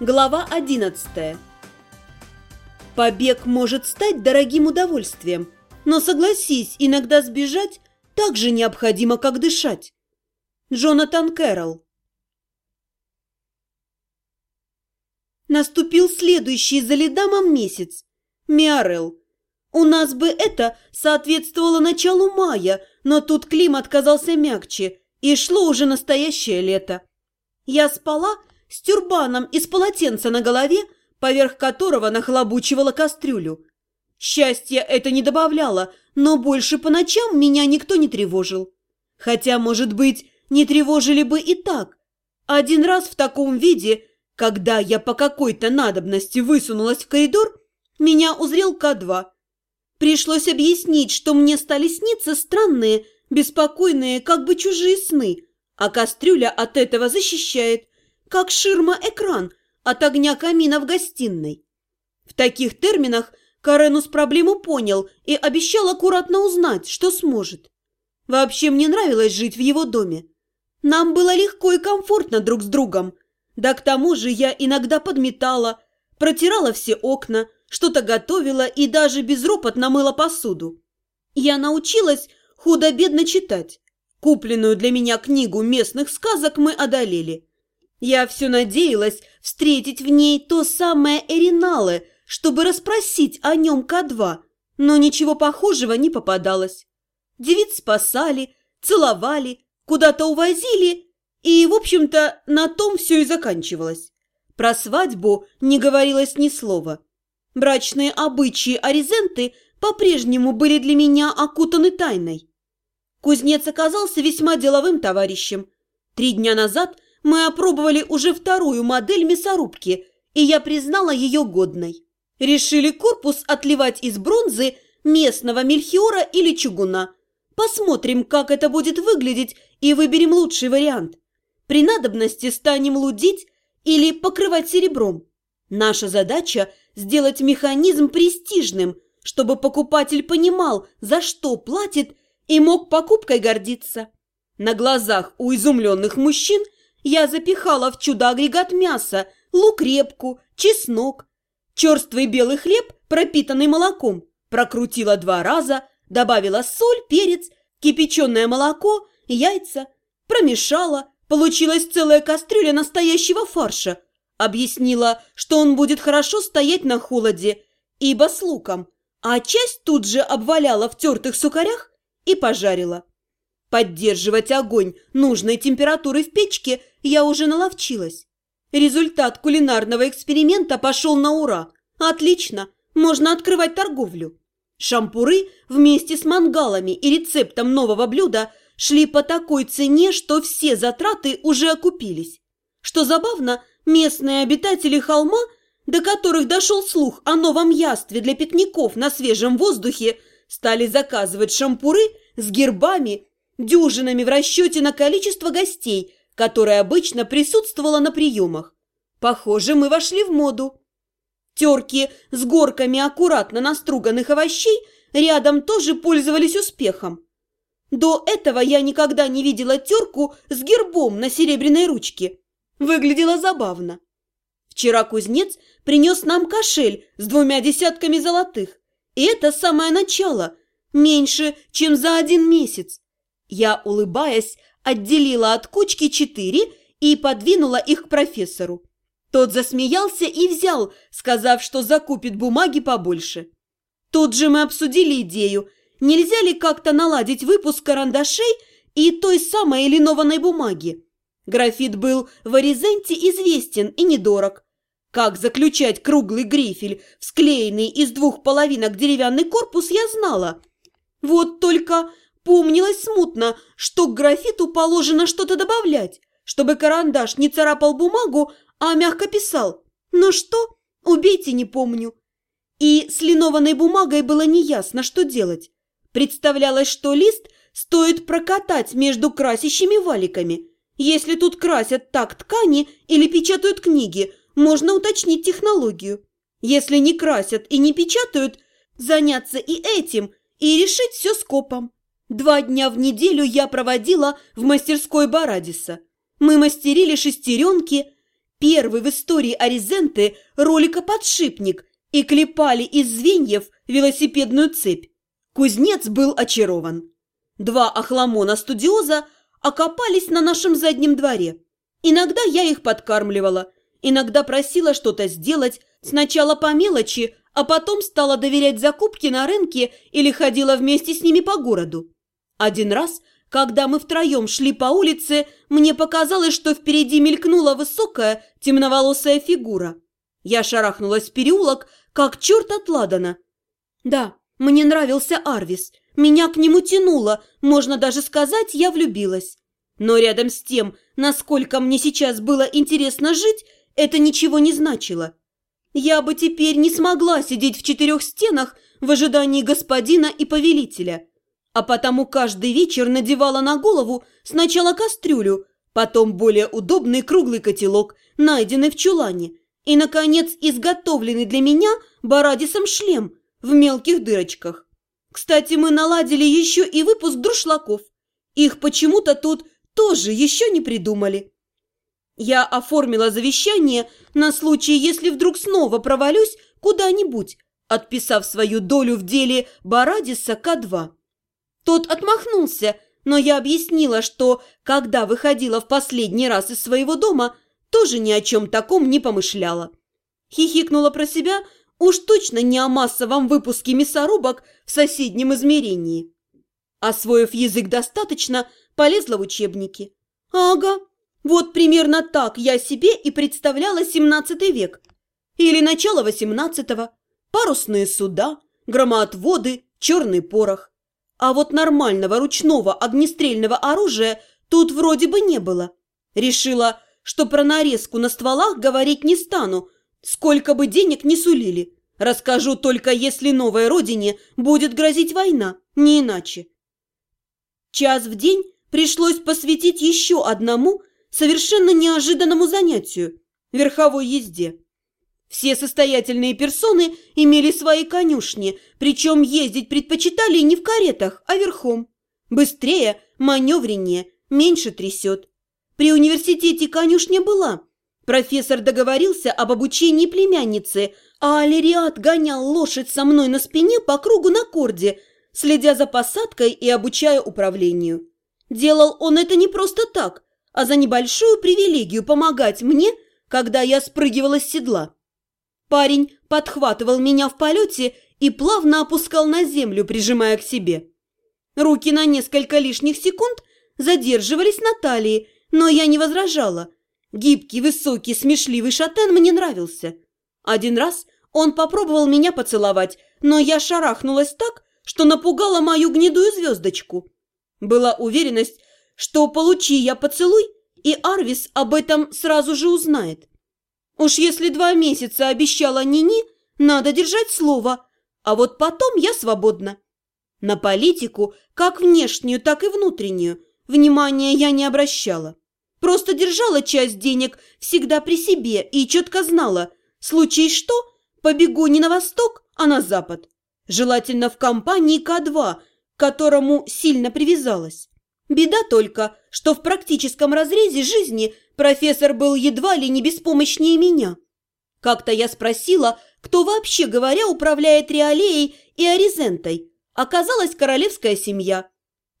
Глава 11 Побег может стать дорогим удовольствием, но согласись, иногда сбежать так же необходимо, как дышать. Джонатан Кэрролл Наступил следующий за ледамом месяц. Миарел. У нас бы это соответствовало началу мая, но тут климат казался мягче, и шло уже настоящее лето. Я спала с тюрбаном из полотенца на голове, поверх которого нахлобучивала кастрюлю. Счастья это не добавляло, но больше по ночам меня никто не тревожил. Хотя, может быть, не тревожили бы и так. Один раз в таком виде, когда я по какой-то надобности высунулась в коридор, меня узрел К2. Пришлось объяснить, что мне стали сниться странные, беспокойные, как бы чужие сны, а кастрюля от этого защищает, как ширма-экран от огня камина в гостиной. В таких терминах Каренус проблему понял и обещал аккуратно узнать, что сможет. Вообще мне нравилось жить в его доме. Нам было легко и комфортно друг с другом. Да к тому же я иногда подметала, протирала все окна, что-то готовила и даже безропотно мыла посуду. Я научилась худо-бедно читать. Купленную для меня книгу местных сказок мы одолели. Я все надеялась встретить в ней то самое Эринале, чтобы расспросить о нем К2, но ничего похожего не попадалось. Девиц спасали, целовали, куда-то увозили, и, в общем-то, на том все и заканчивалось. Про свадьбу не говорилось ни слова. Брачные обычаи Аризенты по-прежнему были для меня окутаны тайной. Кузнец оказался весьма деловым товарищем. Три дня назад мы опробовали уже вторую модель мясорубки, и я признала ее годной. Решили корпус отливать из бронзы местного мельхиора или чугуна. Посмотрим, как это будет выглядеть, и выберем лучший вариант. При надобности станем лудить или покрывать серебром. Наша задача – сделать механизм престижным, чтобы покупатель понимал, за что платит, и мог покупкой гордиться. На глазах у изумленных мужчин я запихала в чудо-агрегат мясо, лук-репку, чеснок. Черствый белый хлеб, пропитанный молоком, прокрутила два раза, добавила соль, перец, кипяченое молоко, яйца, промешала, получилась целая кастрюля настоящего фарша. Объяснила, что он будет хорошо стоять на холоде, ибо с луком, а часть тут же обваляла в тертых сухарях и пожарила. Поддерживать огонь нужной температуры в печке я уже наловчилась. Результат кулинарного эксперимента пошел на ура. Отлично, можно открывать торговлю. Шампуры вместе с мангалами и рецептом нового блюда шли по такой цене, что все затраты уже окупились. Что забавно, местные обитатели холма, до которых дошел слух о новом ястве для пикников на свежем воздухе, стали заказывать шампуры с гербами дюжинами в расчете на количество гостей, которое обычно присутствовало на приемах. Похоже, мы вошли в моду. Терки с горками аккуратно наструганных овощей рядом тоже пользовались успехом. До этого я никогда не видела терку с гербом на серебряной ручке. Выглядело забавно. Вчера кузнец принес нам кошель с двумя десятками золотых. И это самое начало, меньше, чем за один месяц. Я, улыбаясь, отделила от кучки четыре и подвинула их к профессору. Тот засмеялся и взял, сказав, что закупит бумаги побольше. Тут же мы обсудили идею, нельзя ли как-то наладить выпуск карандашей и той самой линованной бумаги. Графит был в Оризенте известен и недорог. Как заключать круглый грифель, склеенный из двух половинок деревянный корпус, я знала. Вот только Помнилось смутно, что к графиту положено что-то добавлять, чтобы карандаш не царапал бумагу, а мягко писал. Но что? Убейте, не помню. И с линованной бумагой было неясно, что делать. Представлялось, что лист стоит прокатать между красящими валиками. Если тут красят так ткани или печатают книги, можно уточнить технологию. Если не красят и не печатают, заняться и этим, и решить все скопом. Два дня в неделю я проводила в мастерской Барадиса. Мы мастерили шестеренки, первый в истории Аризенты роликоподшипник и клепали из звеньев велосипедную цепь. Кузнец был очарован. Два охламона студиоза окопались на нашем заднем дворе. Иногда я их подкармливала, иногда просила что-то сделать, сначала по мелочи, а потом стала доверять закупки на рынке или ходила вместе с ними по городу. Один раз, когда мы втроем шли по улице, мне показалось, что впереди мелькнула высокая темноволосая фигура. Я шарахнулась в переулок, как черт от Ладана. Да, мне нравился Арвис, меня к нему тянуло, можно даже сказать, я влюбилась. Но рядом с тем, насколько мне сейчас было интересно жить, это ничего не значило. Я бы теперь не смогла сидеть в четырех стенах в ожидании господина и повелителя, а потому каждый вечер надевала на голову сначала кастрюлю, потом более удобный круглый котелок, найденный в чулане, и, наконец, изготовленный для меня Барадисом шлем в мелких дырочках. Кстати, мы наладили еще и выпуск друшлаков. Их почему-то тут тоже еще не придумали. Я оформила завещание на случай, если вдруг снова провалюсь куда-нибудь, отписав свою долю в деле Барадиса К2. Тот отмахнулся, но я объяснила, что, когда выходила в последний раз из своего дома, тоже ни о чем таком не помышляла. Хихикнула про себя, уж точно не о массовом выпуске мясорубок в соседнем измерении. Освоив язык достаточно, полезла в учебники. Ага, вот примерно так я себе и представляла 17 век. Или начало 18-го. Парусные суда, громоотводы, черный порох. А вот нормального ручного огнестрельного оружия тут вроде бы не было. Решила, что про нарезку на стволах говорить не стану, сколько бы денег не сулили. Расскажу только, если новой родине будет грозить война, не иначе. Час в день пришлось посвятить еще одному совершенно неожиданному занятию – верховой езде. Все состоятельные персоны имели свои конюшни, причем ездить предпочитали не в каретах, а верхом. Быстрее, маневреннее, меньше трясет. При университете конюшня была. Профессор договорился об обучении племянницы, а Алириат гонял лошадь со мной на спине по кругу на корде, следя за посадкой и обучая управлению. Делал он это не просто так, а за небольшую привилегию помогать мне, когда я спрыгивала с седла. Парень подхватывал меня в полете и плавно опускал на землю, прижимая к себе. Руки на несколько лишних секунд задерживались на талии, но я не возражала. Гибкий, высокий, смешливый шатен мне нравился. Один раз он попробовал меня поцеловать, но я шарахнулась так, что напугала мою гнедую звездочку. Была уверенность, что получи я поцелуй, и Арвис об этом сразу же узнает. Уж если два месяца обещала Нини, надо держать слово, а вот потом я свободна. На политику, как внешнюю, так и внутреннюю, внимания я не обращала. Просто держала часть денег всегда при себе и четко знала, случай что, побегу не на восток, а на запад. Желательно в компании К2, к которому сильно привязалась. Беда только, что в практическом разрезе жизни профессор был едва ли не беспомощнее меня. Как-то я спросила, кто вообще говоря управляет Реалеей и Аризентой. Оказалась королевская семья.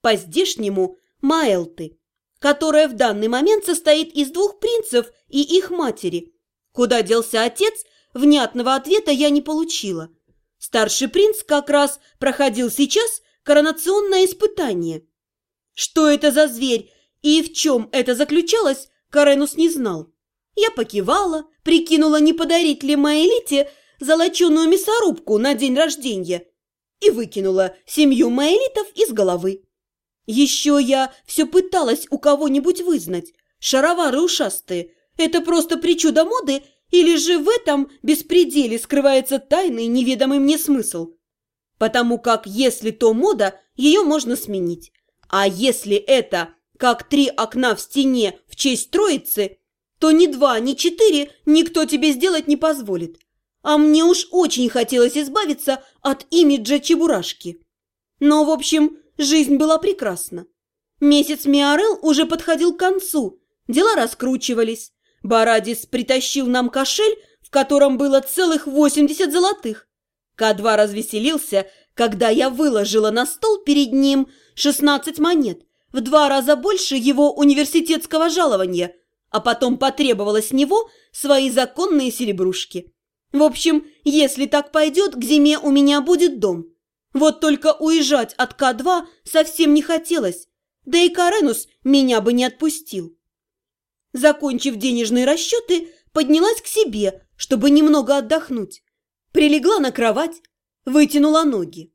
По-здешнему – Маэлты, которая в данный момент состоит из двух принцев и их матери. Куда делся отец, внятного ответа я не получила. Старший принц как раз проходил сейчас коронационное испытание – что это за зверь и в чем это заключалось, Каренус не знал. Я покивала, прикинула, не подарить ли Маэлите золоченую мясорубку на день рождения и выкинула семью Маэлитов из головы. Еще я все пыталась у кого-нибудь вызнать. Шаровары ушастые – это просто причуда моды или же в этом беспределе скрывается тайный неведомый мне смысл? Потому как, если то мода, ее можно сменить. А если это как три окна в стене в честь троицы, то ни два, ни четыре никто тебе сделать не позволит. А мне уж очень хотелось избавиться от имиджа Чебурашки. Но, в общем, жизнь была прекрасна. Месяц Миорел уже подходил к концу, дела раскручивались. Барадис притащил нам кошель, в котором было целых 80 золотых. К2 развеселился, когда я выложила на стол перед ним 16 монет, в два раза больше его университетского жалования, а потом потребовала с него свои законные серебрушки. В общем, если так пойдет, к зиме у меня будет дом. Вот только уезжать от К2 совсем не хотелось, да и Каренус меня бы не отпустил. Закончив денежные расчеты, поднялась к себе, чтобы немного отдохнуть. Прилегла на кровать, вытянула ноги.